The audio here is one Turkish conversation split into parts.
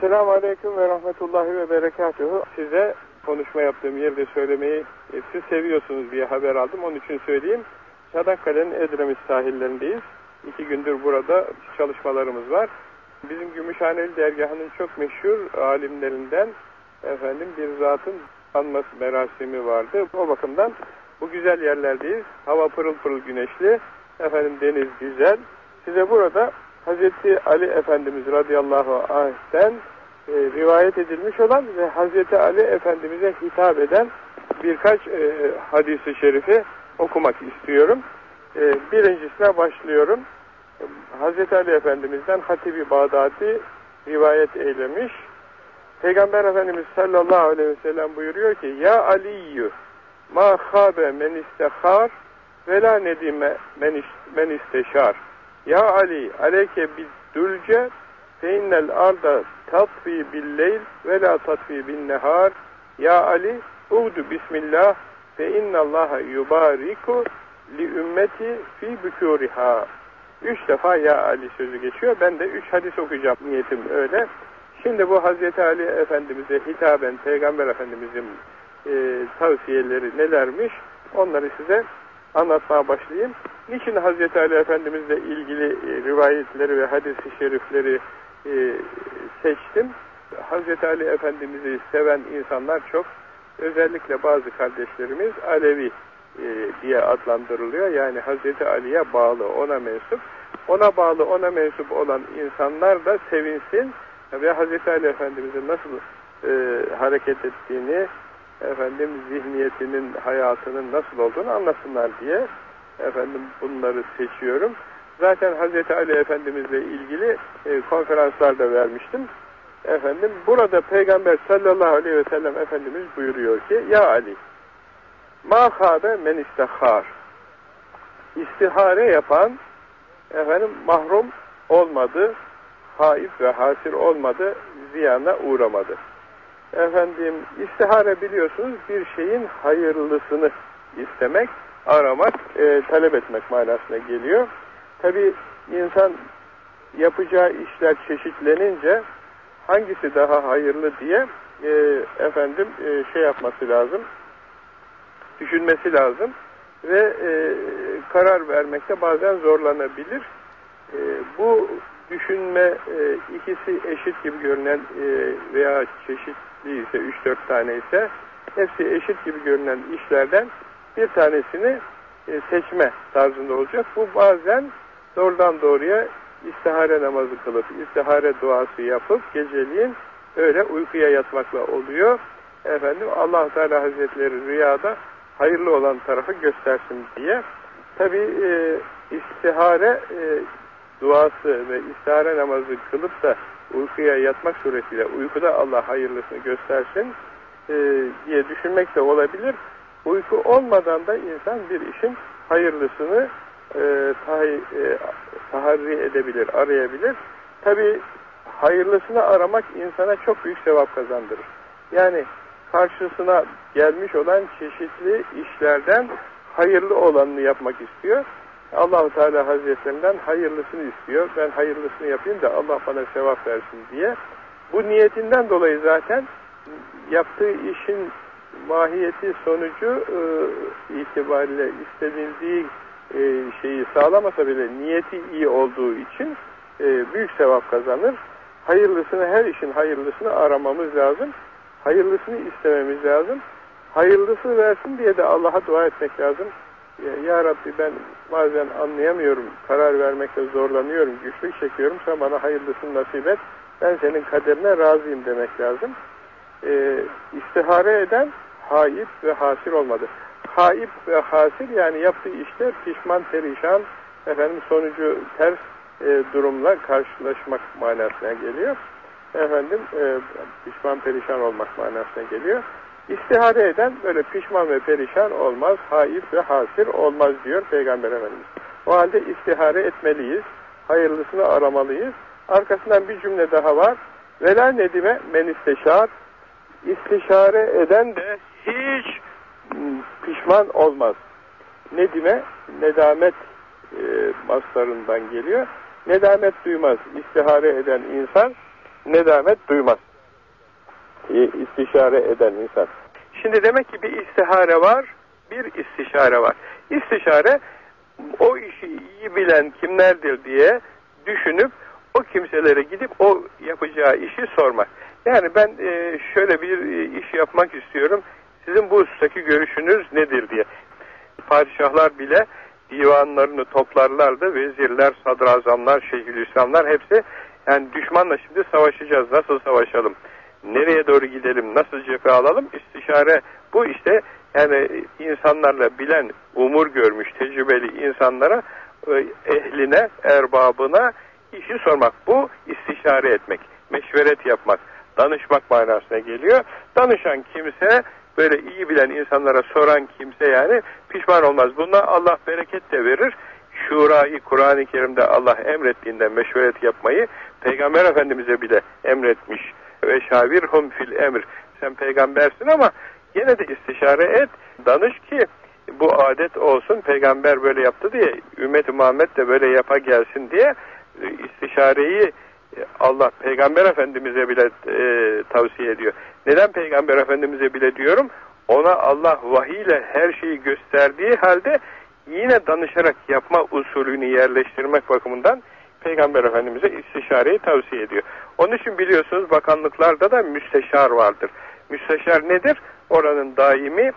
Esselamu Aleyküm ve Rahmetullahi ve Berekatuhu. Size konuşma yaptığım yerde söylemeyi e, siz seviyorsunuz diye haber aldım. Onun için söyleyeyim. Çanakkale'nin Edremit sahillerindeyiz. İki gündür burada çalışmalarımız var. Bizim Gümüşhaneli dergahının çok meşhur alimlerinden efendim bir zatın anması merasimi vardı. O bakımdan bu güzel yerlerdeyiz. Hava pırıl pırıl güneşli. Efendim deniz güzel. Size burada Hazreti Ali Efendimiz radıyallahu anh'ten e, rivayet edilmiş olan ve Hazreti Ali Efendimiz'e hitap eden birkaç e, hadisi şerifi okumak istiyorum. E, birincisine başlıyorum. Hazreti Ali Efendimiz'den Hatibi Bağdadi rivayet eylemiş. Peygamber Efendimiz sallallahu aleyhi ve sellem buyuruyor ki Ya Aliyyü ma khabe men istehar ve la nedime men isteşar Ya Ali aleyke biddülce fe innel arda tatfi billeyl ve la tatfi bin nehar Ya Ali uğdu bismillah fe innallaha yubariku li ümmeti fi bükuriha Üç defa Ya Ali sözü geçiyor. Ben de üç hadis okuyacağım. Niyetim öyle. Şimdi bu Hazreti Ali Efendimiz'e hitaben Peygamber Efendimiz'in e, tavsiyeleri nelermiş onları size anlatmaya başlayayım. Niçin Hazreti Ali Efendimiz'le ilgili e, rivayetleri ve hadis-i şerifleri e, seçtim? Hazreti Ali Efendimiz'i seven insanlar çok. Özellikle bazı kardeşlerimiz Alevi e, diye adlandırılıyor. Yani Hazreti Ali'ye bağlı, ona mensup. Ona bağlı, ona mensup olan insanlar da sevinsin ve Hazreti Ali Efendimiz'in nasıl e, hareket ettiğini, efendim zihniyetinin, hayatının nasıl olduğunu anlasınlar diye efendim bunları seçiyorum. Zaten Hazreti Ali Efendimizle ilgili e, konferanslar vermiştim. Efendim burada Peygamber sallallahu aleyhi ve sellem Efendimiz buyuruyor ki Ya Ali Ma habe men istihar. İstihare yapan efendim mahrum olmadı, haif ve hasir olmadı, ziyana uğramadı. Efendim istihare biliyorsunuz bir şeyin hayırlısını istemek, aramak, e, talep etmek manasına geliyor. Tabi insan yapacağı işler çeşitlenince hangisi daha hayırlı diye e, efendim e, şey yapması lazım, düşünmesi lazım ve e, karar vermekte bazen zorlanabilir. E, bu düşünme e, ikisi eşit gibi görünen e, veya çeşitli ise 3-4 tane ise hepsi eşit gibi görünen işlerden bir tanesini e, seçme tarzında olacak. Bu bazen doğrudan doğruya istihare namazı kılıp, istihare duası yapıp geceliğin öyle uykuya yatmakla oluyor. Efendim allah Teala Hazretleri rüyada hayırlı olan tarafı göstersin diye. Tabi e, istihare e, duası ve istihare namazı kılıp da uykuya yatmak suretiyle uykuda Allah hayırlısını göstersin e, diye düşünmek de olabilir. Uyku olmadan da insan bir işin hayırlısını e, tahi, e, taharri edebilir, arayabilir. Tabi hayırlısını aramak insana çok büyük sevap kazandırır. Yani karşısına gelmiş olan çeşitli işlerden hayırlı olanını yapmak istiyor. Allahu Teala Hazretlerinden hayırlısını istiyor. Ben hayırlısını yapayım da Allah bana sevap versin diye. Bu niyetinden dolayı zaten yaptığı işin mahiyeti sonucu e, itibariyle istenildiği e, şeyi sağlamasa bile niyeti iyi olduğu için e, büyük sevap kazanır. Hayırlısını, her işin hayırlısını aramamız lazım hayırlısını istememiz lazım. Hayırlısı versin diye de Allah'a dua etmek lazım. Ya, Rabbi ben bazen anlayamıyorum, karar vermekte zorlanıyorum, güçlük çekiyorum. Sen bana hayırlısını nasip et. Ben senin kaderine razıyım demek lazım. Ee, istihare eden haip ve hasir olmadı. Haip ve hasir yani yaptığı işte pişman, perişan, efendim sonucu ters e, durumla karşılaşmak manasına geliyor efendim e, pişman perişan olmak manasına geliyor. İstihare eden böyle pişman ve perişan olmaz, haif ve hasir olmaz diyor Peygamber Efendimiz. O halde istihare etmeliyiz, hayırlısını aramalıyız. Arkasından bir cümle daha var. Vela nedime men isteşar. İstişare eden de hiç pişman olmaz. Nedime, nedamet e, maslarından geliyor. Nedamet duymaz. İstihare eden insan nedamet duymaz. İstişare eden insan. Şimdi demek ki bir istihare var, bir istişare var. İstişare o işi iyi bilen kimlerdir diye düşünüp o kimselere gidip o yapacağı işi sormak. Yani ben e, şöyle bir e, iş yapmak istiyorum. Sizin bu husustaki görüşünüz nedir diye. Padişahlar bile divanlarını toplarlardı. Vezirler, sadrazamlar, şeyhülislamlar hepsi yani düşmanla şimdi savaşacağız. Nasıl savaşalım? Nereye doğru gidelim? Nasıl cephe alalım? İstişare bu işte yani insanlarla bilen, umur görmüş, tecrübeli insanlara e, ehline, erbabına işi sormak. Bu istişare etmek, meşveret yapmak, danışmak manasına geliyor. Danışan kimse böyle iyi bilen insanlara soran kimse yani pişman olmaz. Buna Allah bereket de verir. Şurayı Kur'an-ı Kerim'de Allah emrettiğinden meşveret yapmayı Peygamber Efendimiz'e bile emretmiş. Ve şavirhum fil emr. Sen peygambersin ama yine de istişare et. Danış ki bu adet olsun. Peygamber böyle yaptı diye ümmet-i Muhammed de böyle yapa gelsin diye istişareyi Allah Peygamber Efendimiz'e bile e, tavsiye ediyor. Neden Peygamber Efendimiz'e bile diyorum? Ona Allah vahiyle her şeyi gösterdiği halde yine danışarak yapma usulünü yerleştirmek bakımından Peygamber Efendimiz'e istişareyi tavsiye ediyor. Onun için biliyorsunuz bakanlıklarda da müsteşar vardır. Müsteşar nedir? Oranın daimi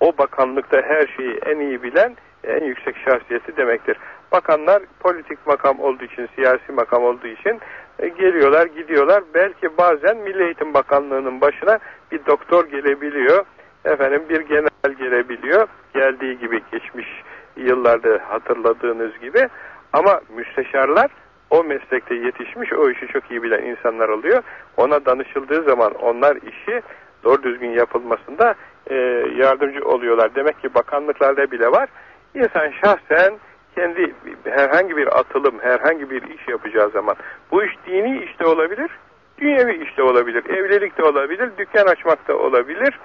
o bakanlıkta her şeyi en iyi bilen en yüksek şahsiyeti demektir. Bakanlar politik makam olduğu için, siyasi makam olduğu için e, geliyorlar, gidiyorlar. Belki bazen Milli Eğitim Bakanlığı'nın başına bir doktor gelebiliyor. Efendim bir genel gelebiliyor. Geldiği gibi geçmiş yıllarda hatırladığınız gibi. Ama müsteşarlar o meslekte yetişmiş, o işi çok iyi bilen insanlar oluyor. Ona danışıldığı zaman onlar işi doğru düzgün yapılmasında e, yardımcı oluyorlar. Demek ki bakanlıklarda bile var. İnsan şahsen kendi herhangi bir atılım, herhangi bir iş yapacağı zaman bu iş dini işte olabilir, dünyevi işte olabilir, evlilik de olabilir, dükkan açmak da olabilir.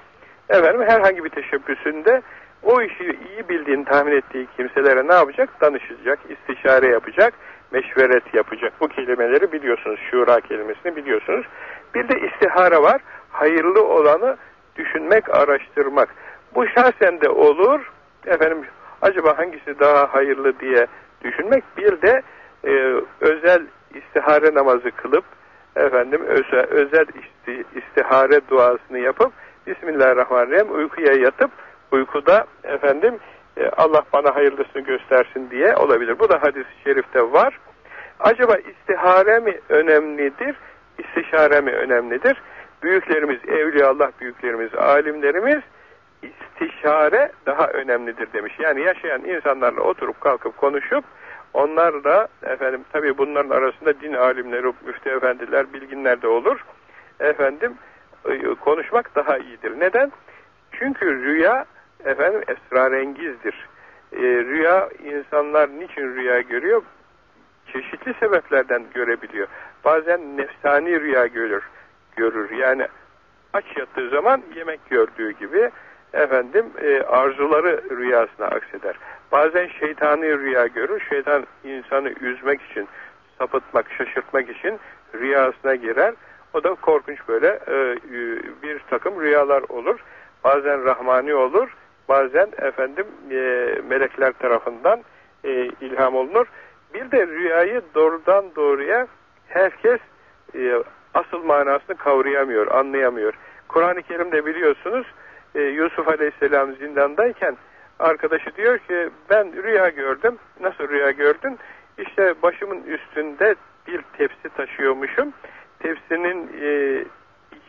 Efendim herhangi bir teşebbüsünde o işi iyi bildiğini tahmin ettiği kimselere ne yapacak? Danışacak, istişare yapacak, meşveret yapacak. Bu kelimeleri biliyorsunuz, şura kelimesini biliyorsunuz. Bir de istihara var, hayırlı olanı düşünmek, araştırmak. Bu şahsen de olur, efendim acaba hangisi daha hayırlı diye düşünmek. Bir de e, özel istihare namazı kılıp efendim özel, özel isti, istihare duasını yapıp Bismillahirrahmanirrahim uykuya yatıp uykuda efendim e, Allah bana hayırlısını göstersin diye olabilir. Bu da hadis-i şerifte var. Acaba istihare mi önemlidir, istişare mi önemlidir? Büyüklerimiz, Evliyaullah büyüklerimiz, alimlerimiz istişare daha önemlidir demiş. Yani yaşayan insanlarla oturup kalkıp konuşup onlarla efendim tabi bunların arasında din alimleri, müftü efendiler, bilginler de olur. Efendim e, konuşmak daha iyidir. Neden? Çünkü rüya efendim esrarengizdir. E, rüya insanlar niçin rüya görüyor? Çeşitli sebeplerden görebiliyor. Bazen nefsani rüya görür. görür. Yani aç yattığı zaman yemek gördüğü gibi efendim e, arzuları rüyasına akseder. Bazen şeytani rüya görür. Şeytan insanı üzmek için, sapıtmak, şaşırtmak için rüyasına girer. O da korkunç böyle e, bir takım rüyalar olur. Bazen rahmani olur. Bazen efendim e, melekler tarafından e, ilham olunur. Bir de rüyayı doğrudan doğruya herkes e, asıl manasını kavrayamıyor, anlayamıyor. Kur'an-ı Kerim'de biliyorsunuz e, Yusuf Aleyhisselam zindandayken arkadaşı diyor ki ben rüya gördüm. Nasıl rüya gördün? İşte başımın üstünde bir tepsi taşıyormuşum. Tepsinin e,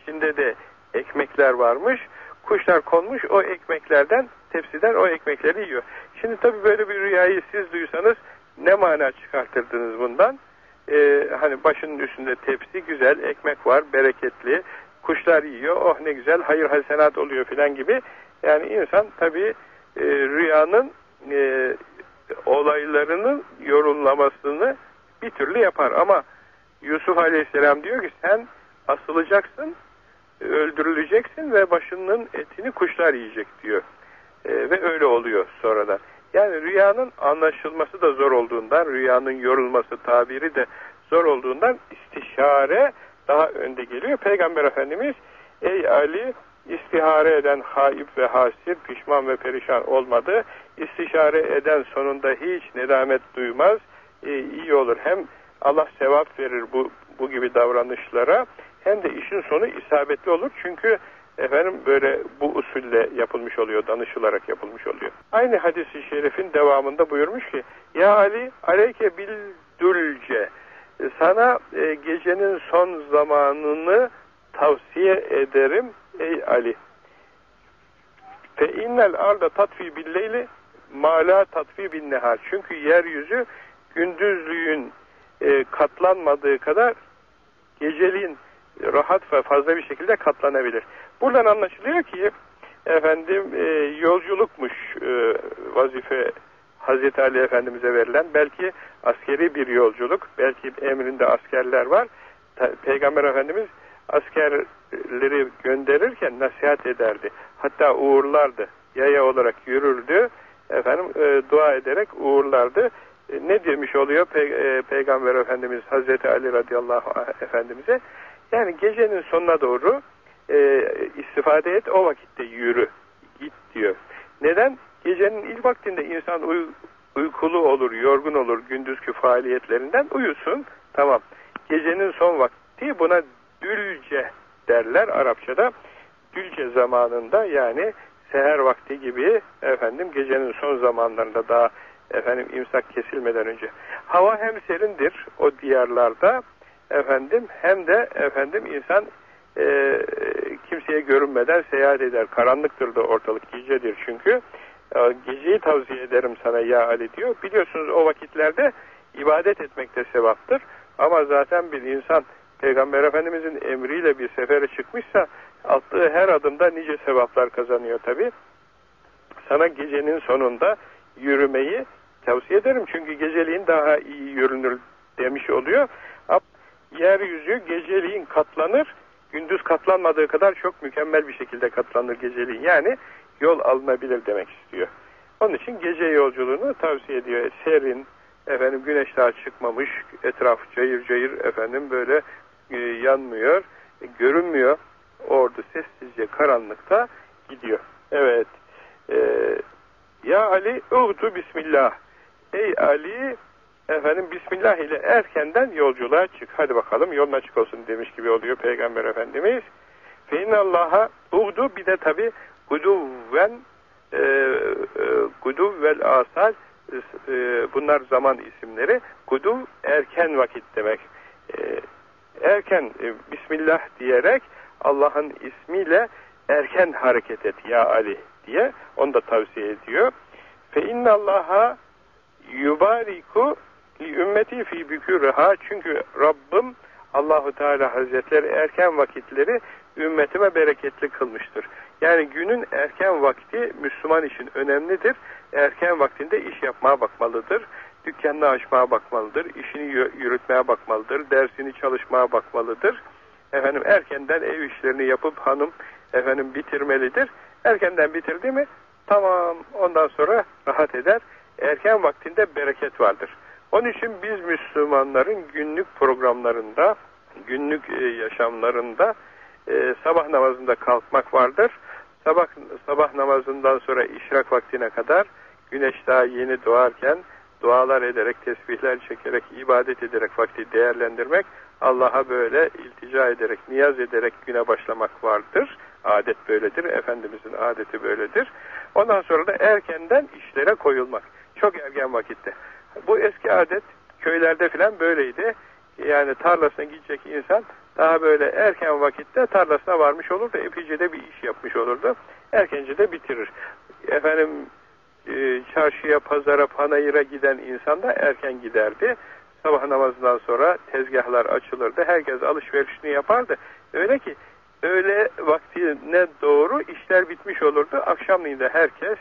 içinde de ekmekler varmış. Kuşlar konmuş o ekmeklerden tepsiden o ekmekleri yiyor. Şimdi tabii böyle bir rüyayı siz duysanız ne mana çıkartırdınız bundan? Ee, hani başının üstünde tepsi güzel, ekmek var, bereketli, kuşlar yiyor, oh ne güzel, hayır hasenat oluyor filan gibi. Yani insan tabii e, rüyanın e, olaylarının yorumlamasını bir türlü yapar. Ama Yusuf Aleyhisselam diyor ki sen asılacaksın, öldürüleceksin ve başının etini kuşlar yiyecek diyor. E, ve öyle oluyor sonradan. Yani rüyanın anlaşılması da zor olduğundan, rüyanın yorulması, tabiri de zor olduğundan istişare daha önde geliyor. Peygamber Efendimiz ey Ali istihare eden haib ve hasir, pişman ve perişan olmadı. İstişare eden sonunda hiç nedamet duymaz. E, iyi olur. Hem Allah sevap verir bu, bu gibi davranışlara hem de işin sonu isabetli olur. Çünkü efendim böyle bu usulle yapılmış oluyor, danışılarak yapılmış oluyor. Aynı hadisi şerifin devamında buyurmuş ki Ya Ali aleyke bil dülce sana e, gecenin son zamanını tavsiye ederim ey Ali. Fe innel arda tatfi billeyli mala tatfi bin nehar. Çünkü yeryüzü gündüzlüğün e, katlanmadığı kadar geceliğin rahat ve fazla bir şekilde katlanabilir. Buradan anlaşılıyor ki efendim e, yolculukmuş e, vazife Hazreti Ali Efendimiz'e verilen belki askeri bir yolculuk, belki emrinde askerler var. Peygamber Efendimiz askerleri gönderirken nasihat ederdi. Hatta uğurlardı. Yaya olarak yürürdü. Efendim e, dua ederek uğurlardı. E, ne demiş oluyor Pe e, Peygamber Efendimiz Hazreti Ali radıyallahu anh Efendimiz'e? Yani gecenin sonuna doğru e, istifade et o vakitte yürü git diyor. Neden? Gecenin ilk vaktinde insan uy uykulu olur, yorgun olur gündüzkü faaliyetlerinden uyusun. Tamam. Gecenin son vakti buna dülce derler Arapçada. Dülce zamanında yani seher vakti gibi efendim gecenin son zamanlarında daha efendim imsak kesilmeden önce. Hava hem serindir o diyarlarda efendim hem de efendim insan e, kimseye görünmeden seyahat eder. Karanlıktır da ortalık gecedir çünkü. E, geceyi tavsiye ederim sana ya Ali diyor. Biliyorsunuz o vakitlerde ibadet etmek de sevaptır. Ama zaten bir insan Peygamber Efendimizin emriyle bir sefere çıkmışsa attığı her adımda nice sevaplar kazanıyor tabi. Sana gecenin sonunda yürümeyi tavsiye ederim. Çünkü geceliğin daha iyi yürünür demiş oluyor. Yeryüzü geceliğin katlanır, gündüz katlanmadığı kadar çok mükemmel bir şekilde katlanır geceliğin. Yani yol alınabilir demek istiyor. Onun için gece yolculuğunu tavsiye ediyor. Serin, efendim güneş daha çıkmamış, etraf cayır cayır efendim böyle e, yanmıyor, e, görünmüyor. Ordu sessizce karanlıkta gidiyor. Evet. E, ya Ali, uğdu bismillah. Ey Ali, efendim Bismillah ile erkenden yolculuğa çık. Hadi bakalım yolun açık olsun demiş gibi oluyor Peygamber Efendimiz. Fe Allah'a uğdu bir de tabi guduvven e, e, guduvvel asal e, bunlar zaman isimleri. Guduv erken vakit demek. E, erken e, Bismillah diyerek Allah'ın ismiyle erken hareket et ya Ali diye onu da tavsiye ediyor. Fe innallaha yubariku ümmeti fi bükürha çünkü Rabbim Allahu Teala Hazretleri erken vakitleri ümmetime bereketli kılmıştır. Yani günün erken vakti Müslüman için önemlidir. Erken vaktinde iş yapmaya bakmalıdır. Dükkanını açmaya bakmalıdır. işini yürütmeye bakmalıdır. Dersini çalışmaya bakmalıdır. Efendim erkenden ev işlerini yapıp hanım efendim bitirmelidir. Erkenden bitirdi mi tamam ondan sonra rahat eder. Erken vaktinde bereket vardır. Onun için biz Müslümanların günlük programlarında, günlük e, yaşamlarında e, sabah namazında kalkmak vardır. Sabah, sabah namazından sonra işrak vaktine kadar güneş daha yeni doğarken dualar ederek, tesbihler çekerek, ibadet ederek vakti değerlendirmek, Allah'a böyle iltica ederek, niyaz ederek güne başlamak vardır. Adet böyledir, Efendimizin adeti böyledir. Ondan sonra da erkenden işlere koyulmak. Çok erken vakitte. Eski adet köylerde filan böyleydi. Yani tarlasına gidecek insan daha böyle erken vakitte tarlasına varmış olur da epeyce de bir iş yapmış olurdu. Erkence de bitirir. Efendim e, çarşıya, pazara, panayıra giden insan da erken giderdi. Sabah namazından sonra tezgahlar açılırdı. Herkes alışverişini yapardı. Öyle ki öyle vaktine doğru işler bitmiş olurdu. Akşamleyin de herkes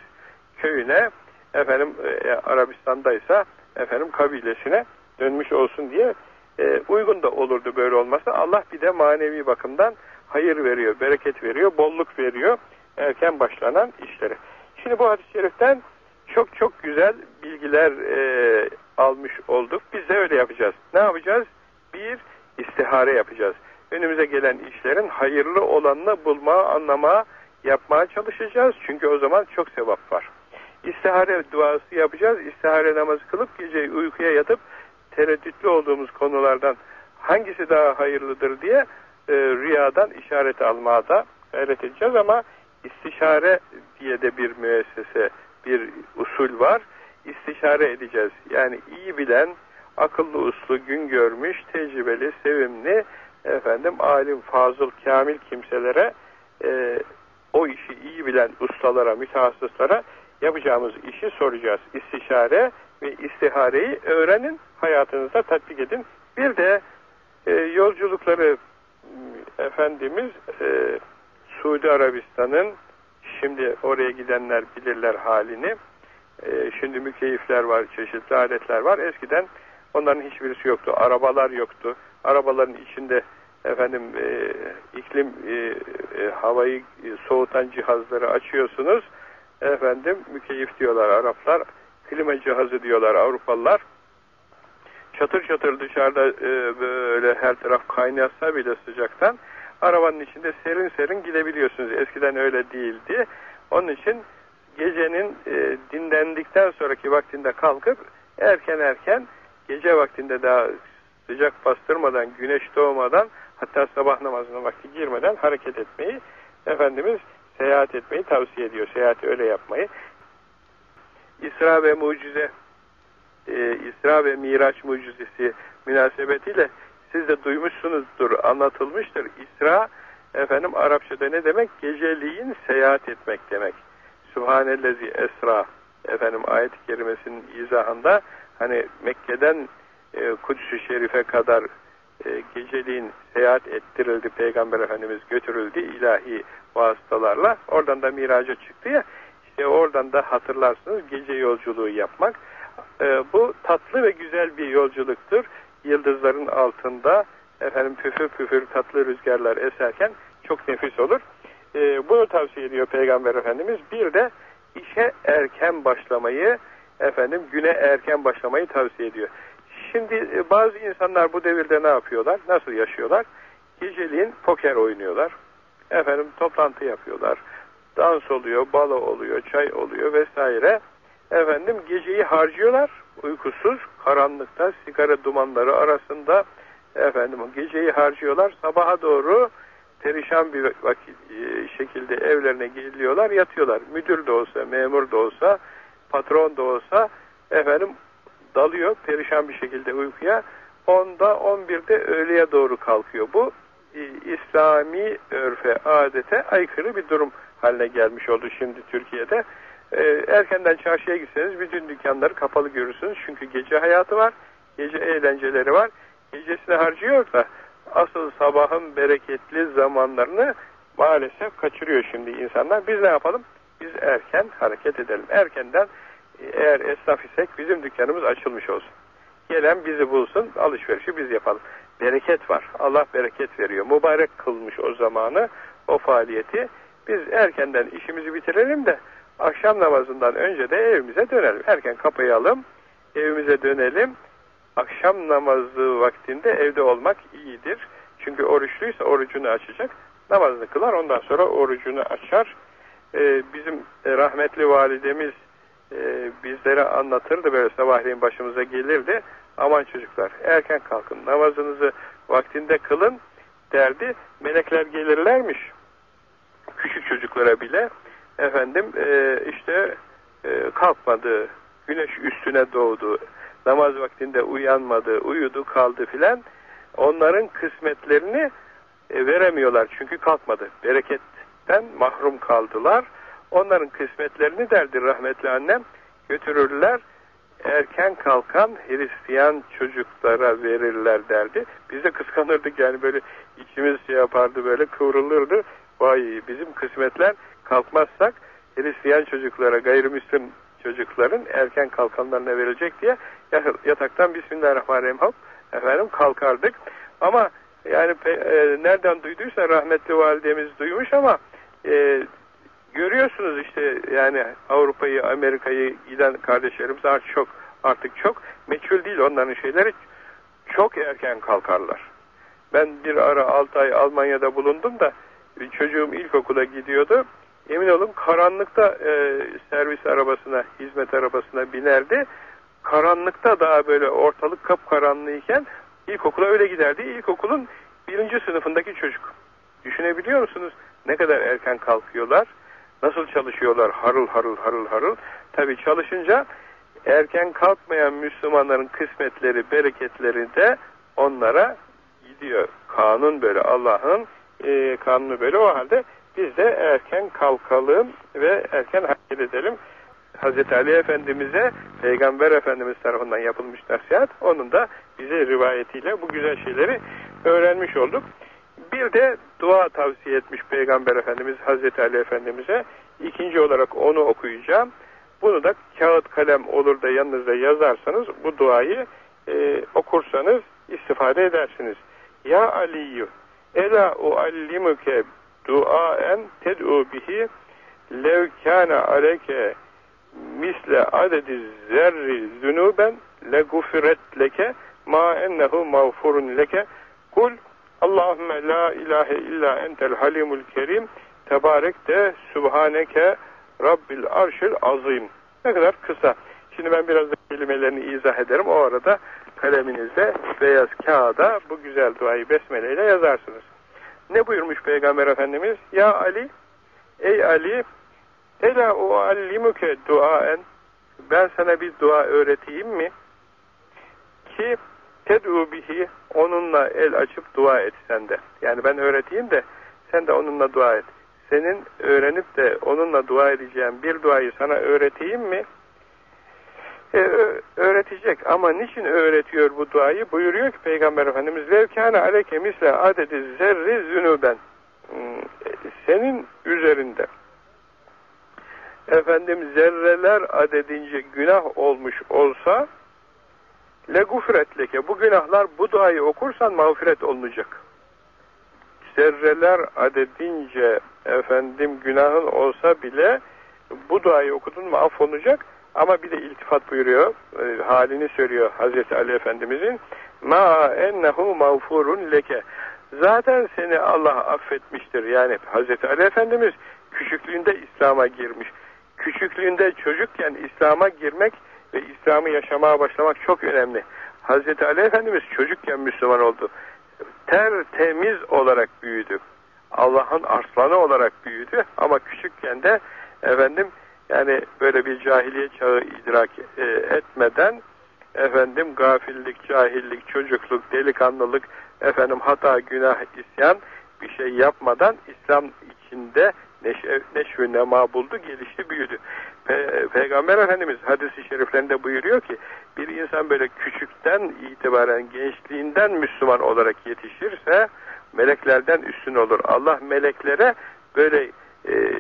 köyüne efendim e, Arabistan'daysa efendim kabilesine dönmüş olsun diye e, uygun da olurdu böyle olması. Allah bir de manevi bakımdan hayır veriyor, bereket veriyor, bolluk veriyor erken başlanan işleri. Şimdi bu hadis-i şeriften çok çok güzel bilgiler e, almış olduk. Biz de öyle yapacağız. Ne yapacağız? Bir, istihare yapacağız. önümüze gelen işlerin hayırlı olanını bulma, anlama, yapmaya çalışacağız. Çünkü o zaman çok sevap var. İstihare duası yapacağız. İstihare namazı kılıp gece uykuya yatıp tereddütlü olduğumuz konulardan hangisi daha hayırlıdır diye e, rüyadan işaret almaya da gayret edeceğiz ama istişare diye de bir müessese, bir usul var. İstişare edeceğiz. Yani iyi bilen, akıllı uslu, gün görmüş, tecrübeli, sevimli, efendim alim, fazıl, kamil kimselere e, o işi iyi bilen ustalara, mütehassıslara yapacağımız işi soracağız. İstişare ve istihareyi öğrenin, hayatınızda tatbik edin. Bir de e, yolculukları Efendimiz e, Suudi Arabistan'ın şimdi oraya gidenler bilirler halini. E, şimdi mükeyifler var, çeşitli aletler var. Eskiden onların hiçbirisi yoktu. Arabalar yoktu. Arabaların içinde efendim e, iklim e, e, havayı soğutan cihazları açıyorsunuz. Efendim mükeyif diyorlar Araplar. Klima cihazı diyorlar Avrupalılar. Çatır çatır dışarıda e, böyle her taraf kaynatsa bile sıcaktan arabanın içinde serin serin gidebiliyorsunuz. Eskiden öyle değildi. Onun için gecenin e, dinlendikten sonraki vaktinde kalkıp erken erken gece vaktinde daha sıcak bastırmadan, güneş doğmadan hatta sabah namazına vakti girmeden hareket etmeyi Efendimiz seyahat etmeyi tavsiye ediyor. Seyahati öyle yapmayı. İsra ve mucize e, İsra ve Miraç mucizesi münasebetiyle siz de duymuşsunuzdur, anlatılmıştır. İsra, efendim Arapçada ne demek? Geceliğin seyahat etmek demek. Subhanellezi esra, efendim ayet-i kerimesinin izahında hani Mekke'den e, Kudüs-ü Şerif'e kadar e, geceliğin seyahat ettirildi, Peygamber Efendimiz götürüldü ilahi vasıtalarla. Oradan da miraca çıktı ya, işte oradan da hatırlarsınız gece yolculuğu yapmak. E, bu tatlı ve güzel bir yolculuktur. Yıldızların altında efendim püfür püfür tatlı rüzgarlar eserken çok nefis olur. E, bunu tavsiye ediyor Peygamber Efendimiz. Bir de işe erken başlamayı efendim güne erken başlamayı tavsiye ediyor. Şimdi e, bazı insanlar bu devirde ne yapıyorlar? Nasıl yaşıyorlar? Geceliğin poker oynuyorlar. Efendim toplantı yapıyorlar. Dans oluyor, balo oluyor, çay oluyor vesaire. Efendim geceyi harcıyorlar. Uykusuz, karanlıkta, sigara dumanları arasında efendim geceyi harcıyorlar. Sabaha doğru perişan bir vakit, e, şekilde evlerine geliyorlar, yatıyorlar. Müdür de olsa, memur da olsa, patron da olsa efendim dalıyor perişan bir şekilde uykuya. 10'da 11'de öğleye doğru kalkıyor. Bu e, İslami örfe, adete aykırı bir durum haline gelmiş oldu şimdi Türkiye'de. E, erkenden çarşıya gitseniz bütün dükkanları kapalı görürsünüz. Çünkü gece hayatı var, gece eğlenceleri var. Gecesini harcıyor da asıl sabahın bereketli zamanlarını maalesef kaçırıyor şimdi insanlar. Biz ne yapalım? Biz erken hareket edelim. Erkenden eğer esnaf isek bizim dükkanımız açılmış olsun. Gelen bizi bulsun, alışverişi biz yapalım. Bereket var. Allah bereket veriyor. Mübarek kılmış o zamanı, o faaliyeti. Biz erkenden işimizi bitirelim de akşam namazından önce de evimize dönelim. Erken kapayalım, evimize dönelim. Akşam namazı vaktinde evde olmak iyidir. Çünkü oruçluysa orucunu açacak. Namazını kılar, ondan sonra orucunu açar. Ee, bizim rahmetli validemiz e, bizlere anlatırdı. Böyle sabahleyin başımıza gelirdi. Aman çocuklar erken kalkın namazınızı vaktinde kılın derdi. Melekler gelirlermiş küçük çocuklara bile. Efendim e, işte e, kalkmadı güneş üstüne doğdu namaz vaktinde uyanmadı uyudu kaldı filan. Onların kısmetlerini e, veremiyorlar çünkü kalkmadı. Bereketten mahrum kaldılar Onların kısmetlerini derdi rahmetli annem götürürler erken kalkan Hristiyan çocuklara verirler derdi. Biz de kıskanırdık yani böyle içimiz şey yapardı böyle kıvrılırdı. Vay bizim kısmetler kalkmazsak Hristiyan çocuklara gayrimüslim çocukların erken kalkanlarına verilecek diye yataktan Bismillahirrahmanirrahim hop efendim kalkardık. Ama yani e, nereden duyduysa rahmetli validemiz duymuş ama e, görüyorsunuz işte yani Avrupa'yı, Amerika'yı giden kardeşlerimiz artık çok artık çok meçhul değil onların şeyleri çok erken kalkarlar. Ben bir ara 6 ay Almanya'da bulundum da çocuğum ilkokula gidiyordu. Emin olun karanlıkta e, servis arabasına, hizmet arabasına binerdi. Karanlıkta daha böyle ortalık kapkaranlıyken ilkokula öyle giderdi. İlkokulun birinci sınıfındaki çocuk. Düşünebiliyor musunuz? Ne kadar erken kalkıyorlar, nasıl çalışıyorlar harıl harıl harıl harıl. Tabi çalışınca erken kalkmayan Müslümanların kısmetleri, bereketleri de onlara gidiyor. Kanun böyle Allah'ın e, kanunu böyle o halde biz de erken kalkalım ve erken hareket edelim. Hz. Ali Efendimiz'e Peygamber Efendimiz tarafından yapılmış nasihat, onun da bize rivayetiyle bu güzel şeyleri öğrenmiş olduk. Bir de dua tavsiye etmiş Peygamber Efendimiz Hazreti Ali Efendimiz'e. İkinci olarak onu okuyacağım. Bunu da kağıt kalem olur da yanınızda yazarsanız bu duayı e, okursanız istifade edersiniz. Ya Aliyyü Ela uallimuke duaen ted'u bihi lev kâne aleke misle adedi zerri zünuben le leke ma ennehu mağfurun leke kul Allahümme la ilahe illa entel halimul kerim tebarek de subhaneke rabbil arşil azim. Ne kadar kısa. Şimdi ben biraz da kelimelerini izah ederim. O arada kaleminizde beyaz kağıda bu güzel duayı besmeleyle yazarsınız. Ne buyurmuş Peygamber Efendimiz? Ya Ali, ey Ali, ela uallimuke duaen, ben sana bir dua öğreteyim mi? Ki ted'u bihi, onunla el açıp dua et sen de. Yani ben öğreteyim de sen de onunla dua et. Senin öğrenip de onunla dua edeceğin bir duayı sana öğreteyim mi? E, öğretecek ama niçin öğretiyor bu duayı? Buyuruyor ki Peygamber Efendimiz levkâne aleke misle adedi zerri zünüben hmm, senin üzerinde efendim zerreler adedince günah olmuş olsa le gufret leke bu günahlar bu duayı okursan mağfiret olunacak zerreler adedince efendim günahın olsa bile bu duayı okudun mu affolunacak ama bir de iltifat buyuruyor, e, halini söylüyor Hazreti Ali Efendimizin. Ma ennehu mağfurun leke. Zaten seni Allah affetmiştir. Yani Hazreti Ali Efendimiz küçüklüğünde İslam'a girmiş. Küçüklüğünde çocukken İslam'a girmek ve İslam'ı yaşamaya başlamak çok önemli. Hazreti Ali Efendimiz çocukken Müslüman oldu. Tertemiz olarak büyüdü. Allah'ın arslanı olarak büyüdü ama küçükken de efendim yani böyle bir cahiliye çağı idrak e, etmeden efendim gafillik, cahillik, çocukluk, delikanlılık, efendim hata, günah, isyan bir şey yapmadan İslam içinde neşe, neşvi nema buldu, gelişti, büyüdü. Pe Peygamber Efendimiz hadisi şeriflerinde buyuruyor ki bir insan böyle küçükten itibaren gençliğinden Müslüman olarak yetişirse meleklerden üstün olur. Allah meleklere böyle e,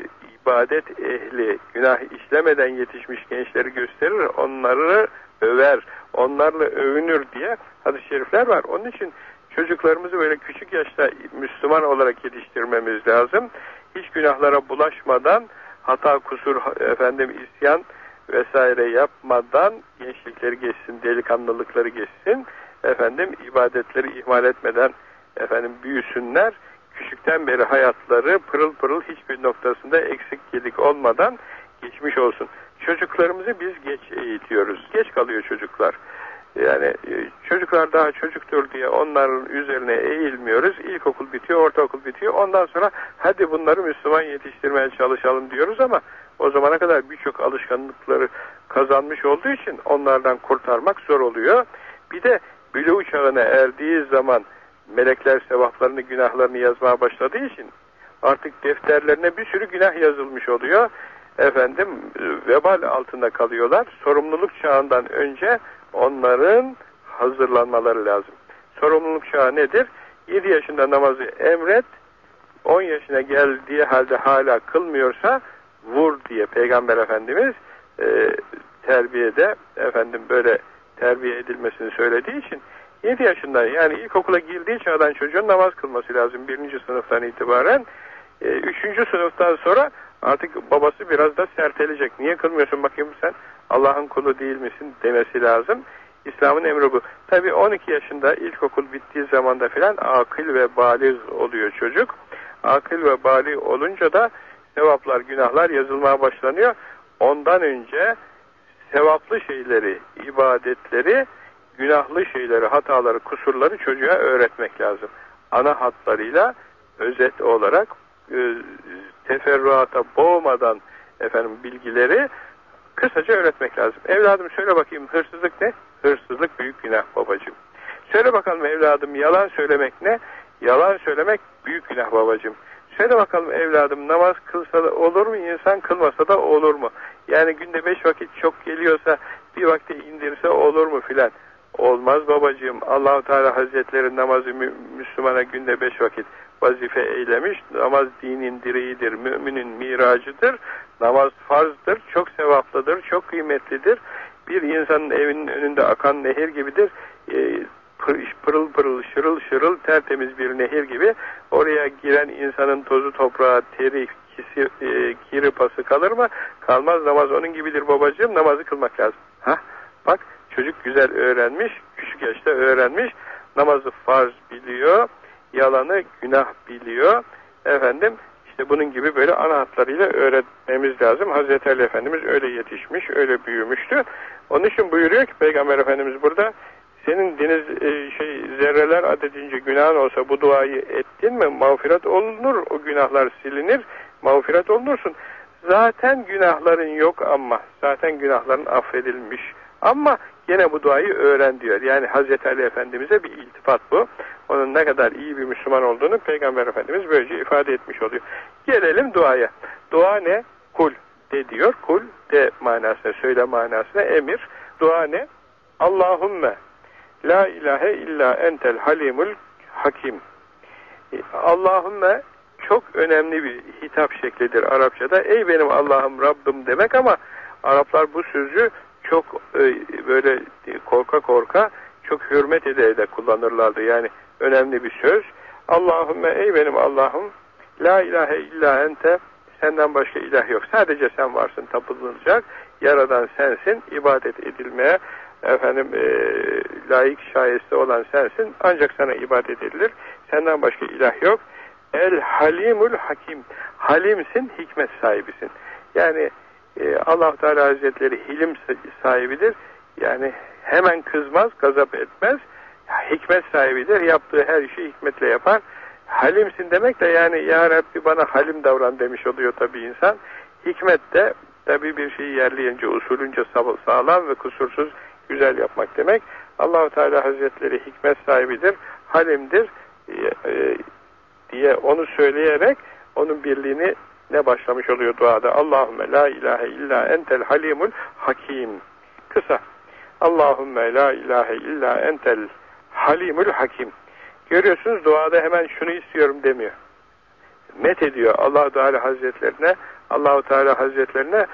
ibadet ehli, günah işlemeden yetişmiş gençleri gösterir, onları över, onlarla övünür diye hadis-i şerifler var. Onun için çocuklarımızı böyle küçük yaşta Müslüman olarak yetiştirmemiz lazım. Hiç günahlara bulaşmadan, hata, kusur, efendim isyan vesaire yapmadan gençlikleri geçsin, delikanlılıkları geçsin, efendim ibadetleri ihmal etmeden efendim büyüsünler küçükten beri hayatları pırıl pırıl hiçbir noktasında eksik gedik olmadan geçmiş olsun. Çocuklarımızı biz geç eğitiyoruz. Geç kalıyor çocuklar. Yani e, çocuklar daha çocuktur diye onların üzerine eğilmiyoruz. İlkokul bitiyor, ortaokul bitiyor. Ondan sonra hadi bunları Müslüman yetiştirmeye çalışalım diyoruz ama o zamana kadar birçok alışkanlıkları kazanmış olduğu için onlardan kurtarmak zor oluyor. Bir de bülü çağına erdiği zaman melekler sevaplarını, günahlarını yazmaya başladığı için artık defterlerine bir sürü günah yazılmış oluyor. Efendim vebal altında kalıyorlar. Sorumluluk çağından önce onların hazırlanmaları lazım. Sorumluluk çağı nedir? 7 yaşında namazı emret, 10 yaşına geldiği halde hala kılmıyorsa vur diye Peygamber Efendimiz e, terbiyede efendim böyle terbiye edilmesini söylediği için 7 yaşında yani ilkokula girdiği çağdan çocuğun namaz kılması lazım birinci sınıftan itibaren. E, üçüncü sınıftan sonra artık babası biraz da sertelecek. Niye kılmıyorsun bakayım sen? Allah'ın kulu değil misin demesi lazım. İslam'ın emri bu. Tabi 12 yaşında ilkokul bittiği zamanda filan akıl ve baliz oluyor çocuk. Akıl ve bali olunca da sevaplar, günahlar yazılmaya başlanıyor. Ondan önce sevaplı şeyleri, ibadetleri, günahlı şeyleri, hataları, kusurları çocuğa öğretmek lazım. Ana hatlarıyla özet olarak e, teferruata boğmadan efendim bilgileri kısaca öğretmek lazım. Evladım söyle bakayım hırsızlık ne? Hırsızlık büyük günah babacığım. Söyle bakalım evladım yalan söylemek ne? Yalan söylemek büyük günah babacığım. Söyle bakalım evladım namaz kılsa da olur mu insan kılmasa da olur mu? Yani günde beş vakit çok geliyorsa bir vakti indirse olur mu filan? Olmaz babacığım. Allahu Teala Hazretleri namazı Müslümana günde beş vakit vazife eylemiş. Namaz dinin direğidir, müminin miracıdır. Namaz farzdır, çok sevaplıdır, çok kıymetlidir. Bir insanın evinin önünde akan nehir gibidir. E, pırıl pırıl, şırıl şırıl, tertemiz bir nehir gibi. Oraya giren insanın tozu, toprağı, teri, kisi, e, kiri pası kalır mı? Kalmaz. Namaz onun gibidir babacığım. Namazı kılmak lazım. Hah, bak çocuk güzel öğrenmiş, küçük yaşta öğrenmiş. Namazı farz biliyor yalanı günah biliyor. Efendim işte bunun gibi böyle ana hatlarıyla öğretmemiz lazım. Hazreti Ali Efendimiz öyle yetişmiş, öyle büyümüştü. Onun için buyuruyor ki Peygamber Efendimiz burada senin deniz e, şey zerreler adedince günahın olsa bu duayı ettin mi mağfiret olunur, o günahlar silinir, mağfiret olunursun. Zaten günahların yok ama, zaten günahların affedilmiş. Ama Gene bu duayı öğren diyor. Yani Hazreti Ali Efendimiz'e bir iltifat bu. Onun ne kadar iyi bir Müslüman olduğunu Peygamber Efendimiz böylece ifade etmiş oluyor. Gelelim duaya. Dua ne? Kul de diyor. Kul de manasına, söyle manasına emir. Dua ne? Allahümme la ilahe illa entel halimul hakim. Allahümme çok önemli bir hitap şeklidir Arapçada. Ey benim Allah'ım Rabbim demek ama Araplar bu sözü çok e, böyle korka korka çok hürmet ede de kullanırlardı. Yani önemli bir söz. Allahümme ey benim Allah'ım la ilahe illa ente senden başka ilah yok. Sadece sen varsın tapınılacak. Yaradan sensin. ibadet edilmeye efendim e, layık şayeste olan sensin. Ancak sana ibadet edilir. Senden başka ilah yok. El halimul hakim. Halimsin, hikmet sahibisin. Yani e, allah Teala Hazretleri hilim sahibidir. Yani hemen kızmaz, gazap etmez. Hikmet sahibidir. Yaptığı her işi hikmetle yapar. Halimsin demek de yani Ya Rabbi bana halim davran demiş oluyor tabi insan. Hikmet de tabi bir şeyi yerleyince, usulünce sağlam ve kusursuz güzel yapmak demek. allah Teala Hazretleri hikmet sahibidir, halimdir e, e, diye onu söyleyerek onun birliğini ne başlamış oluyor duada? Allahümme la ilahe illa entel halimul hakim. Kısa. Allahümme la ilahe illa entel halimul hakim. Görüyorsunuz duada hemen şunu istiyorum demiyor. Met ediyor allah Teala Hazretlerine, Allahu Teala Hazretlerine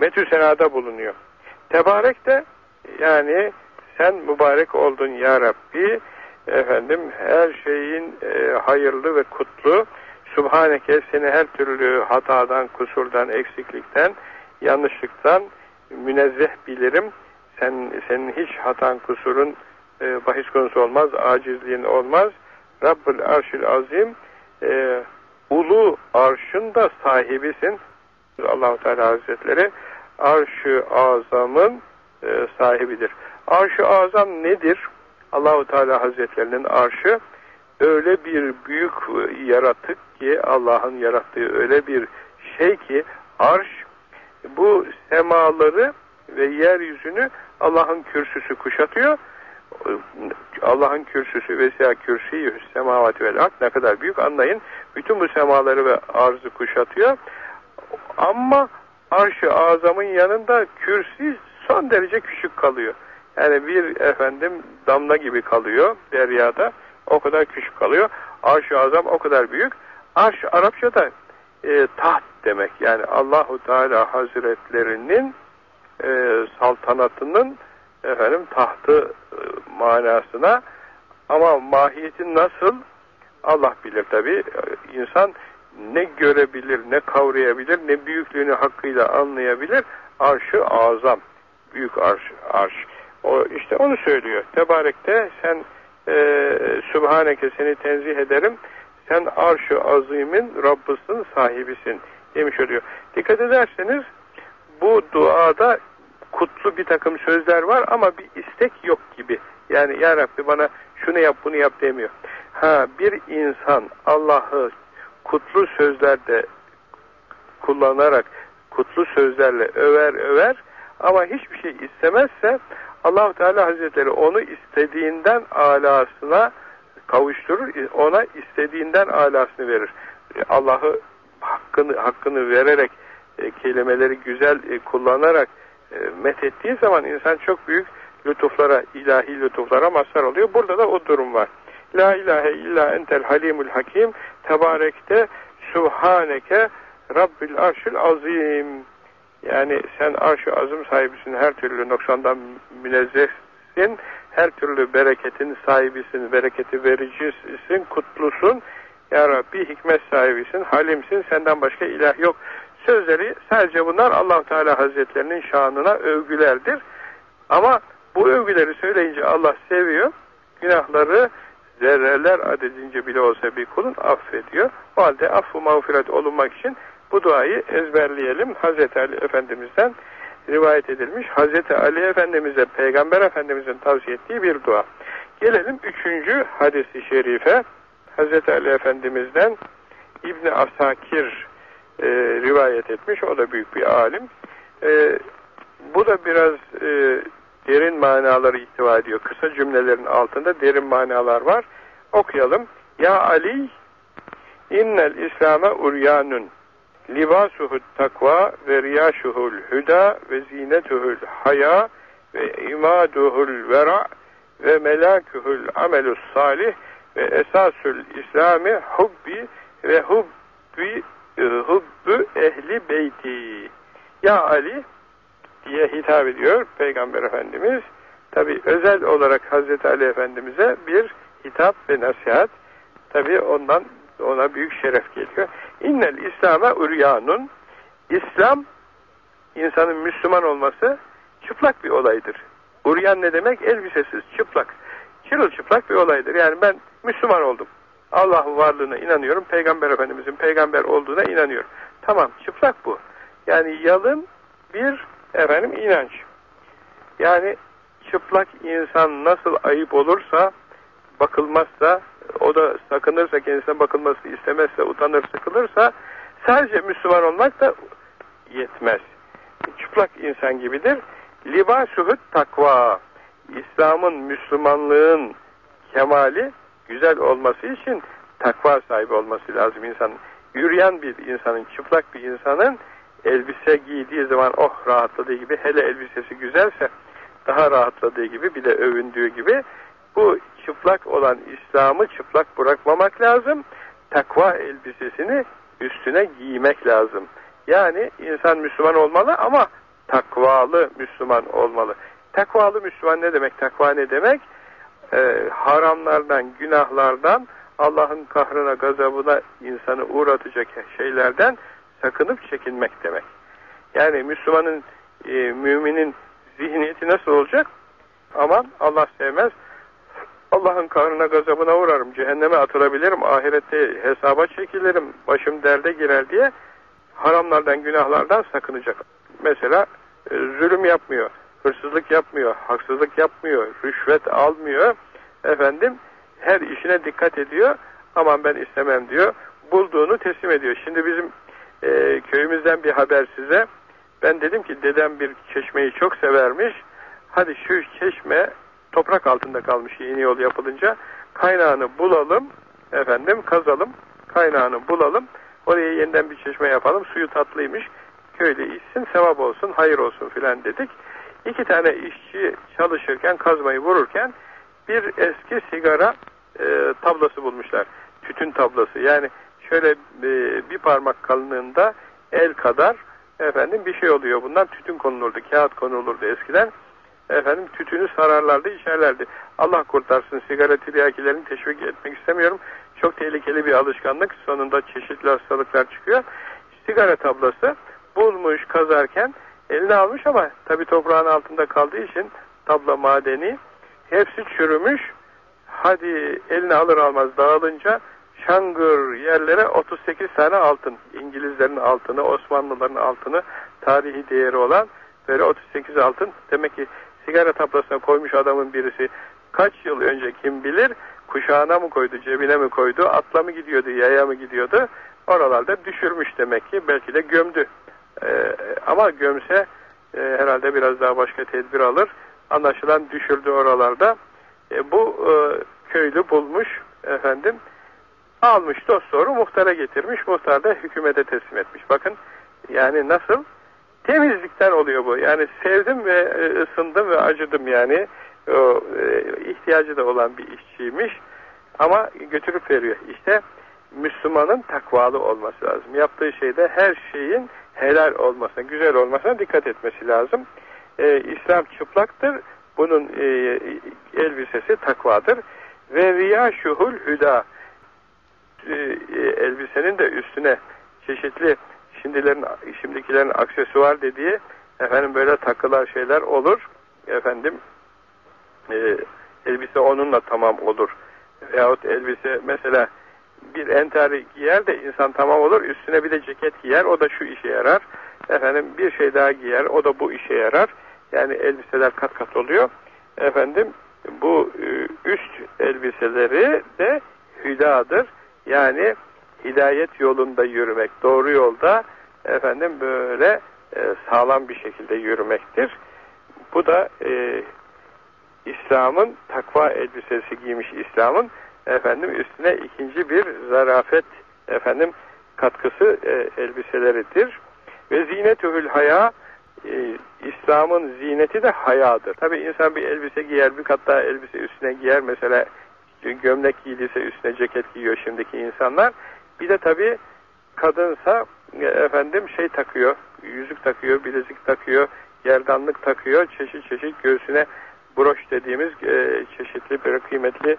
metü senada bulunuyor. Tebarek de yani sen mübarek oldun ya Rabbi efendim her şeyin e, hayırlı ve kutlu Subhaneke seni her türlü hatadan, kusurdan, eksiklikten, yanlışlıktan münezzeh bilirim. Sen, senin hiç hatan, kusurun e, bahis konusu olmaz, acizliğin olmaz. Rabbül Arşil Azim e, ulu arşın da sahibisin. Allahu Teala Hazretleri arşı azamın e, sahibidir. Arşı azam nedir? Allahu Teala Hazretlerinin arşı öyle bir büyük yaratık ki Allah'ın yarattığı öyle bir şey ki arş bu semaları ve yeryüzünü Allah'ın kürsüsü kuşatıyor. Allah'ın kürsüsü veya kürsüyü semavati vel ak ne kadar büyük anlayın. Bütün bu semaları ve arzı kuşatıyor. Ama arş-ı azamın yanında kürsü son derece küçük kalıyor. Yani bir efendim damla gibi kalıyor deryada. O kadar küçük kalıyor. Arş-ı azam o kadar büyük. Arş Arapçada e, taht demek. Yani Allahu Teala Hazretlerinin e, saltanatının efendim tahtı e, manasına ama mahiyetin nasıl Allah bilir tabi. İnsan ne görebilir, ne kavrayabilir, ne büyüklüğünü hakkıyla anlayabilir. Arşı azam. Büyük arş. arş. O işte onu söylüyor. Tebarekte sen e, Sübhaneke seni tenzih ederim. Sen arş-ı azimin Rabbısın, sahibisin demiş oluyor. Dikkat ederseniz bu duada kutlu bir takım sözler var ama bir istek yok gibi. Yani Ya Rabbi bana şunu yap bunu yap demiyor. Ha bir insan Allah'ı kutlu sözlerde kullanarak kutlu sözlerle över över ama hiçbir şey istemezse allah Teala Hazretleri onu istediğinden alasına kavuşturur, ona istediğinden alasını verir. Allah'ı hakkını hakkını vererek e, kelimeleri güzel e, kullanarak e, methettiği zaman insan çok büyük lütuflara, ilahi lütuflara mazhar oluyor. Burada da o durum var. La ilahe illa entel halimul hakim tebarekte subhaneke rabbil arşil azim yani sen arş-ı azim sahibisin, her türlü noksandan münezzehsin, her türlü bereketin sahibisin, bereketi vericisin, kutlusun. Ya Rabbi hikmet sahibisin, halimsin, senden başka ilah yok. Sözleri sadece bunlar allah Teala Hazretlerinin şanına övgülerdir. Ama bu övgüleri söyleyince Allah seviyor. Günahları zerreler adedince bile olsa bir kulun affediyor. O halde affu mağfiret olunmak için bu duayı ezberleyelim. Hazreti Ali Efendimiz'den rivayet edilmiş. Hazreti Ali Efendimiz'e Peygamber Efendimiz'in tavsiye ettiği bir dua. Gelelim üçüncü hadisi şerife. Hazreti Ali Efendimiz'den İbni Asakir e, rivayet etmiş. O da büyük bir alim. E, bu da biraz e, derin manaları ihtiva ediyor. Kısa cümlelerin altında derin manalar var. Okuyalım. Ya Ali innel İslam'a uryanun libasuhul takva ve riyaşuhul hüda ve zinetuhul haya ve imaduhul vera ve melâkuhul amelus salih ve esasül İslami hubbi ve hubbi e, hubbu ehli beyti. Ya Ali diye hitap ediyor Peygamber Efendimiz. Tabi özel olarak Hazreti Ali Efendimiz'e bir hitap ve nasihat. Tabi ondan ona büyük şeref geliyor. İnnel İslam'a uryanun İslam insanın Müslüman olması çıplak bir olaydır. Uryan ne demek? Elbisesiz, çıplak. Çırılçıplak bir olaydır. Yani ben Müslüman oldum. Allah'ın varlığına inanıyorum. Peygamber Efendimizin peygamber olduğuna inanıyorum. Tamam, çıplak bu. Yani yalın bir efendim inanç. Yani çıplak insan nasıl ayıp olursa, bakılmazsa, o da sakınırsa, kendisine bakılması istemezse, utanır, sıkılırsa, sadece Müslüman olmak da yetmez. Çıplak insan gibidir. Libasuhut takva. İslam'ın, Müslümanlığın kemali güzel olması için takva sahibi olması lazım insanın. Yürüyen bir insanın, çıplak bir insanın elbise giydiği zaman oh rahatladığı gibi hele elbisesi güzelse daha rahatladığı gibi bir de övündüğü gibi bu çıplak olan İslam'ı çıplak bırakmamak lazım. Takva elbisesini üstüne giymek lazım. Yani insan Müslüman olmalı ama takvalı Müslüman olmalı. Takvalı Müslüman ne demek? Takva ne demek? Ee, haramlardan, günahlardan, Allah'ın kahrına, gazabına insanı uğratacak şeylerden sakınıp çekinmek demek. Yani Müslümanın, e, müminin zihniyeti nasıl olacak? Aman Allah sevmez. Allah'ın kahrına gazabına uğrarım, cehenneme atılabilirim, ahirette hesaba çekilirim, başım derde girer diye haramlardan, günahlardan sakınacak. Mesela e, zulüm yapmıyor, hırsızlık yapmıyor, haksızlık yapmıyor, rüşvet almıyor, efendim her işine dikkat ediyor, aman ben istemem diyor, bulduğunu teslim ediyor. Şimdi bizim e, köyümüzden bir haber size. Ben dedim ki dedem bir çeşmeyi çok severmiş. Hadi şu çeşme toprak altında kalmış yeni yol yapılınca kaynağını bulalım efendim kazalım kaynağını bulalım oraya yeniden bir çeşme yapalım suyu tatlıymış köylü içsin sevap olsun hayır olsun filan dedik. İki tane işçi çalışırken kazmayı vururken bir eski sigara e, tablası bulmuşlar. Tütün tablası yani şöyle e, bir parmak kalınlığında el kadar efendim bir şey oluyor. Bundan tütün konulurdu, kağıt konulurdu eskiden. Efendim tütünü sararlardı, içerlerdi. Allah kurtarsın sigara tiryakilerini teşvik etmek istemiyorum. Çok tehlikeli bir alışkanlık. Sonunda çeşitli hastalıklar çıkıyor. Sigara tablası bulmuş kazarken eline almış ama tabi toprağın altında kaldığı için tabla madeni hepsi çürümüş. Hadi eline alır almaz dağılınca şangır yerlere 38 tane altın. İngilizlerin altını, Osmanlıların altını, tarihi değeri olan böyle 38 altın. Demek ki sigara tablasına koymuş adamın birisi kaç yıl önce kim bilir kuşağına mı koydu, cebine mi koydu, atla mı gidiyordu, yaya mı gidiyordu oralarda düşürmüş demek ki belki de gömdü. Ee, ama gömse e, herhalde biraz daha başka tedbir alır. Anlaşılan düşürdü oralarda. E, bu e, köylü bulmuş efendim almış dost doğru muhtara getirmiş. Muhtar da hükümete teslim etmiş. Bakın yani nasıl? Temizlikten oluyor bu. Yani sevdim ve e, ısındım ve acıdım yani. O, e, ihtiyacı da olan bir işçiymiş. Ama götürüp veriyor. İşte Müslümanın takvalı olması lazım. Yaptığı şeyde her şeyin helal olmasına, güzel olmasına dikkat etmesi lazım. Ee, İslam çıplaktır. Bunun e, elbisesi takvadır. Ve riyaşuhul hüda e, elbisenin de üstüne çeşitli şimdilerin şimdikilerin aksesuar dediği efendim böyle takılar şeyler olur. Efendim e, elbise onunla tamam olur. Veyahut elbise mesela bir entari giyer de insan tamam olur. Üstüne bir de ceket giyer. O da şu işe yarar. Efendim bir şey daha giyer. O da bu işe yarar. Yani elbiseler kat kat oluyor. Efendim bu e, üst elbiseleri de hüdadır. Yani hidayet yolunda yürümek, doğru yolda efendim böyle e, sağlam bir şekilde yürümektir. Bu da e, İslam'ın takva elbisesi giymiş İslam'ın efendim üstüne ikinci bir zarafet efendim katkısı e, elbiseleridir. Ve zinetühül haya e, İslam'ın zineti de hayadır. Tabi insan bir elbise giyer, bir kat daha elbise üstüne giyer. Mesela gömlek giydiyse üstüne ceket giyiyor şimdiki insanlar. Bir de tabi kadınsa e, efendim şey takıyor, yüzük takıyor, bilezik takıyor, gerdanlık takıyor, çeşit çeşit göğsüne broş dediğimiz e, çeşitli böyle kıymetli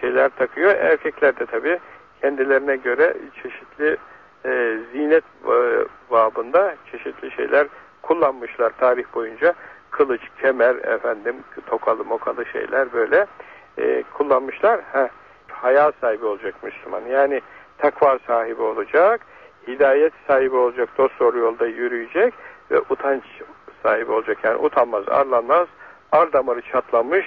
şeyler takıyor. Erkekler de tabi kendilerine göre çeşitli e, zinet e, babında çeşitli şeyler kullanmışlar tarih boyunca. Kılıç, kemer, efendim tokalı mokalı şeyler böyle e, kullanmışlar. Ha, haya sahibi olacak Müslüman. Yani takva sahibi olacak, hidayet sahibi olacak, dost doğru yolda yürüyecek ve utanç sahibi olacak. Yani utanmaz, arlanmaz, ar damarı çatlamış,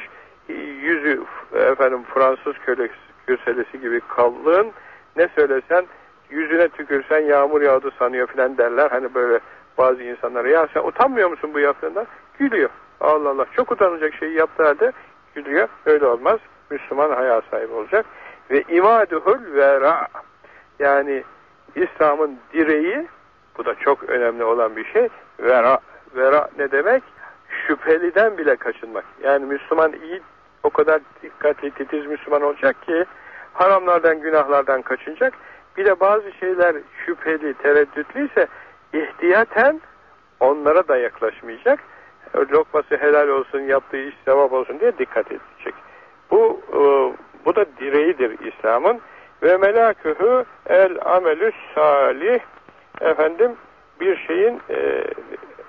yüzü efendim Fransız köle köselesi gibi kalın ne söylesen yüzüne tükürsen yağmur yağdı sanıyor filan derler. Hani böyle bazı insanlara ya sen utanmıyor musun bu yaptığında? Gülüyor. Allah Allah çok utanacak şeyi yaptığı halde gülüyor. Öyle olmaz. Müslüman haya sahibi olacak. Ve imaduhul vera yani İslam'ın direği bu da çok önemli olan bir şey. Vera, vera ne demek? Şüpheliden bile kaçınmak. Yani Müslüman iyi o kadar dikkatli titiz Müslüman olacak ki haramlardan günahlardan kaçınacak. Bir de bazı şeyler şüpheli, tereddütlüyse ihtiyaten onlara da yaklaşmayacak. Lokması helal olsun, yaptığı iş sevap olsun diye dikkat edecek. Bu e, bu da direğidir İslam'ın. Ve melakühü el amelü salih efendim bir şeyin e,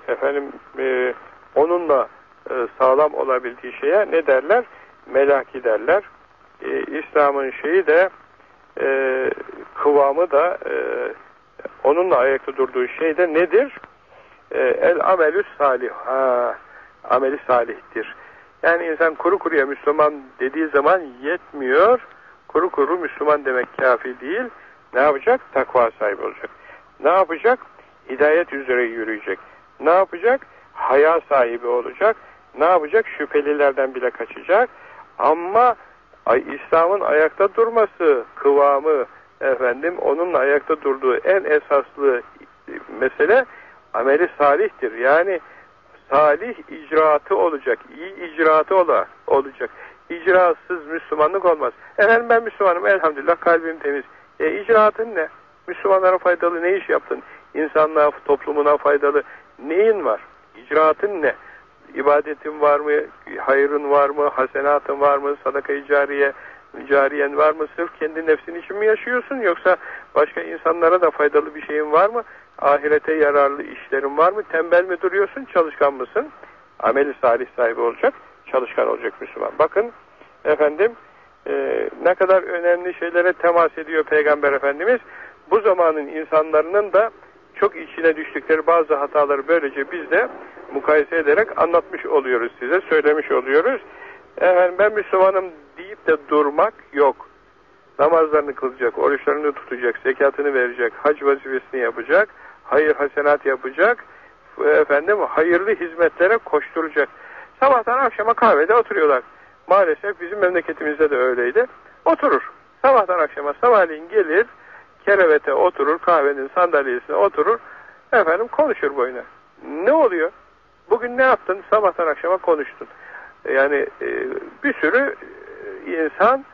efendim e, onunla e, sağlam olabildiği şeye ne derler? Melaki derler. E, İslam'ın şeyi de e, kıvamı da e, onunla ayakta durduğu şey de nedir? E, el amelü salih. Ha, ameli salihtir. Yani insan kuru kuruya Müslüman dediği zaman yetmiyor. Kuru kuru Müslüman demek kafi değil. Ne yapacak? Takva sahibi olacak. Ne yapacak? Hidayet üzere yürüyecek. Ne yapacak? Haya sahibi olacak. Ne yapacak? Şüphelilerden bile kaçacak. Ama İslam'ın ayakta durması, kıvamı, efendim onunla ayakta durduğu en esaslı mesele ameli salihtir. Yani salih icraatı olacak, iyi icraatı ola, olacak. İcrasız Müslümanlık olmaz. Efendim ben Müslümanım elhamdülillah kalbim temiz. E icraatın ne? Müslümanlara faydalı ne iş yaptın? İnsanlığa, toplumuna faydalı neyin var? İcraatın ne? ibadetin var mı, hayrın var mı, hasenatın var mı, sadaka-i cariye, cariyen var mı, sırf kendi nefsin için mi yaşıyorsun yoksa başka insanlara da faydalı bir şeyin var mı, ahirete yararlı işlerin var mı, tembel mi duruyorsun, çalışkan mısın, ameli salih sahibi olacak, çalışkan olacak Müslüman. Bakın efendim e, ne kadar önemli şeylere temas ediyor Peygamber Efendimiz. Bu zamanın insanların da çok içine düştükleri bazı hataları böylece biz de mukayese ederek anlatmış oluyoruz size, söylemiş oluyoruz. Efendim ben Müslümanım deyip de durmak yok. Namazlarını kılacak, oruçlarını tutacak, zekatını verecek, hac vazifesini yapacak, hayır hasenat yapacak, efendim hayırlı hizmetlere koşturacak. Sabahtan akşama kahvede oturuyorlar. Maalesef bizim memleketimizde de öyleydi. Oturur. Sabahtan akşama sabahleyin gelir, kerevete oturur, kahvenin sandalyesine oturur, efendim konuşur boyuna. Ne oluyor? Bugün ne yaptın? Sabahtan akşama konuştun. Yani e, bir sürü e, insan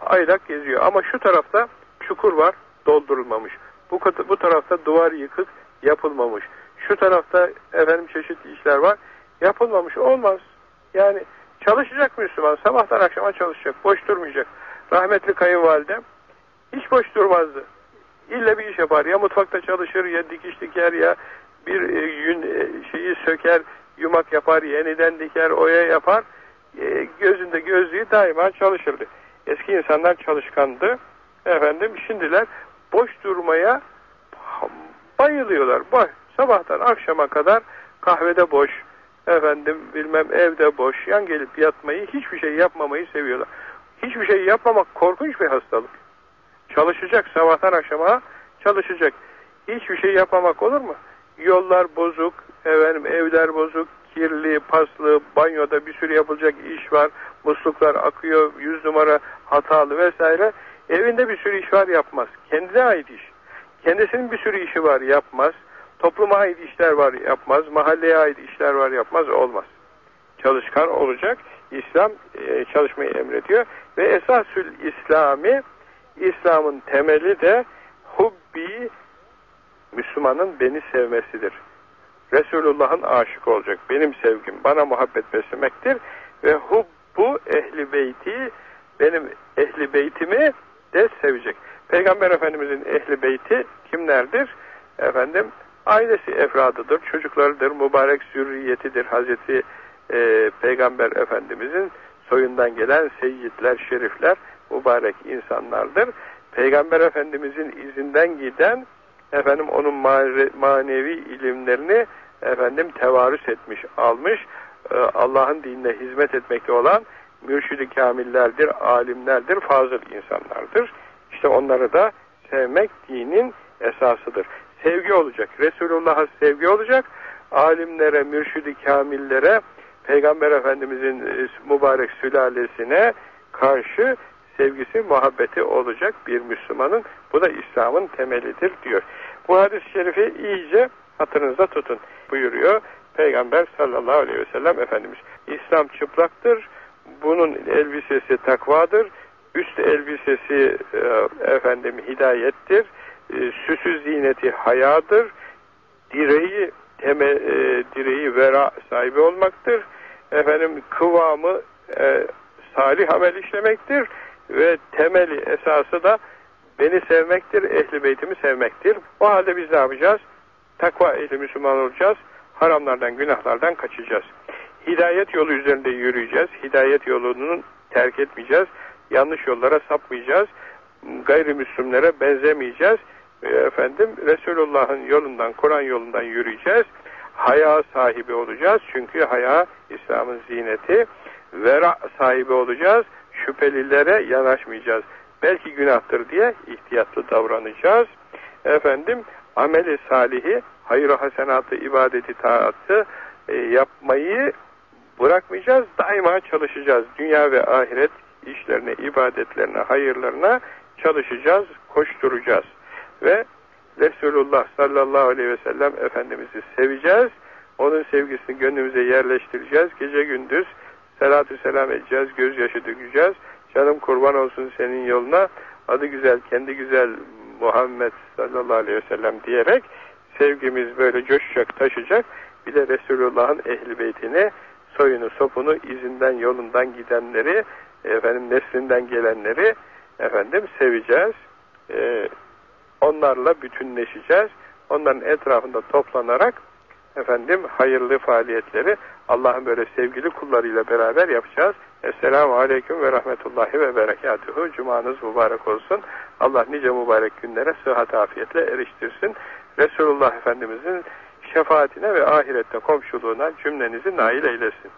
aylak geziyor. Ama şu tarafta çukur var, doldurulmamış. Bu, bu tarafta duvar yıkık, yapılmamış. Şu tarafta efendim çeşitli işler var, yapılmamış. Olmaz. Yani çalışacak Müslüman, sabahtan akşama çalışacak, boş durmayacak. Rahmetli kayınvalidem hiç boş durmazdı. İlle bir iş yapar. Ya mutfakta çalışır, ya dikiş diker, ya bir e, yün e, şeyi söker, yumak yapar, yeniden diker, oya yapar. E, gözünde gözlüğü daima çalışırdı. Eski insanlar çalışkandı. Efendim şimdiler boş durmaya bayılıyorlar. Boş. Sabahtan akşama kadar kahvede boş, efendim bilmem evde boş, yan gelip yatmayı, hiçbir şey yapmamayı seviyorlar. Hiçbir şey yapmamak korkunç bir hastalık. Çalışacak sabahtan akşama çalışacak. Hiçbir şey yapmamak olur mu? Yollar bozuk, efendim evler bozuk, kirli, paslı, banyoda bir sürü yapılacak iş var, musluklar akıyor, yüz numara hatalı vesaire. Evinde bir sürü iş var yapmaz. Kendine ait iş. Kendisinin bir sürü işi var yapmaz. Topluma ait işler var yapmaz. Mahalleye ait işler var yapmaz. Olmaz. Çalışkan olacak. İslam e, çalışmayı emrediyor. Ve esasül İslami İslam'ın temeli de hubbi Müslümanın beni sevmesidir. Resulullah'ın aşık olacak. Benim sevgim bana muhabbet beslemektir. Ve hubbu ehli beyti benim ehli beytimi de sevecek. Peygamber Efendimizin ehli beyti kimlerdir? Efendim ailesi efradıdır, çocuklarıdır, mübarek zürriyetidir. Hazreti e, Peygamber Efendimizin soyundan gelen seyyidler, şerifler mübarek insanlardır. Peygamber Efendimizin izinden giden efendim onun manevi ilimlerini efendim tevarüs etmiş, almış. E, Allah'ın dinine hizmet etmekte olan mürşidi kamillerdir, alimlerdir, fazıl insanlardır. İşte onları da sevmek dinin esasıdır. Sevgi olacak. Resulullah'a sevgi olacak. Alimlere, mürşidi kamillere, Peygamber Efendimizin e, mübarek sülalesine karşı sevgisi, muhabbeti olacak bir Müslümanın. Bu da İslam'ın temelidir diyor. Bu hadis-i şerifi iyice hatırınızda tutun buyuruyor Peygamber sallallahu aleyhi ve sellem Efendimiz. İslam çıplaktır. Bunun elbisesi takvadır. Üst elbisesi e, efendim hidayettir. E, süsü zineti hayadır. Direği teme, e, direği vera sahibi olmaktır. Efendim kıvamı e, salih amel işlemektir ve temeli esası da beni sevmektir, ehli beytimi sevmektir. O halde biz ne yapacağız? Takva ehli Müslüman olacağız. Haramlardan, günahlardan kaçacağız. Hidayet yolu üzerinde yürüyeceğiz. Hidayet yolunu terk etmeyeceğiz. Yanlış yollara sapmayacağız. Gayrimüslimlere benzemeyeceğiz. E, efendim Resulullah'ın yolundan, Kur'an yolundan yürüyeceğiz. Haya sahibi olacağız. Çünkü haya İslam'ın zineti. Vera sahibi olacağız. Şüphelilere yanaşmayacağız. Belki günahtır diye ihtiyatlı davranacağız. Efendim ameli salihi, hayır hasenatı, ibadeti, taatı e, yapmayı bırakmayacağız. Daima çalışacağız. Dünya ve ahiret işlerine, ibadetlerine, hayırlarına çalışacağız, koşturacağız. Ve Resulullah sallallahu aleyhi ve sellem Efendimiz'i seveceğiz. Onun sevgisini gönlümüze yerleştireceğiz. Gece gündüz selatü selam edeceğiz, gözyaşı dökeceğiz. Canım kurban olsun senin yoluna, adı güzel, kendi güzel Muhammed sallallahu aleyhi ve sellem diyerek sevgimiz böyle coşacak, taşacak. Bir de Resulullah'ın ehli beytini, soyunu, sopunu, izinden, yolundan gidenleri, efendim neslinden gelenleri efendim seveceğiz. Ee, onlarla bütünleşeceğiz. Onların etrafında toplanarak efendim hayırlı faaliyetleri Allah'ın böyle sevgili kullarıyla beraber yapacağız. Esselamu Aleyküm ve Rahmetullahi ve Berekatuhu. Cumanız mübarek olsun. Allah nice mübarek günlere sıhhat afiyetle eriştirsin. Resulullah Efendimizin şefaatine ve ahirette komşuluğuna cümlenizi nail eylesin.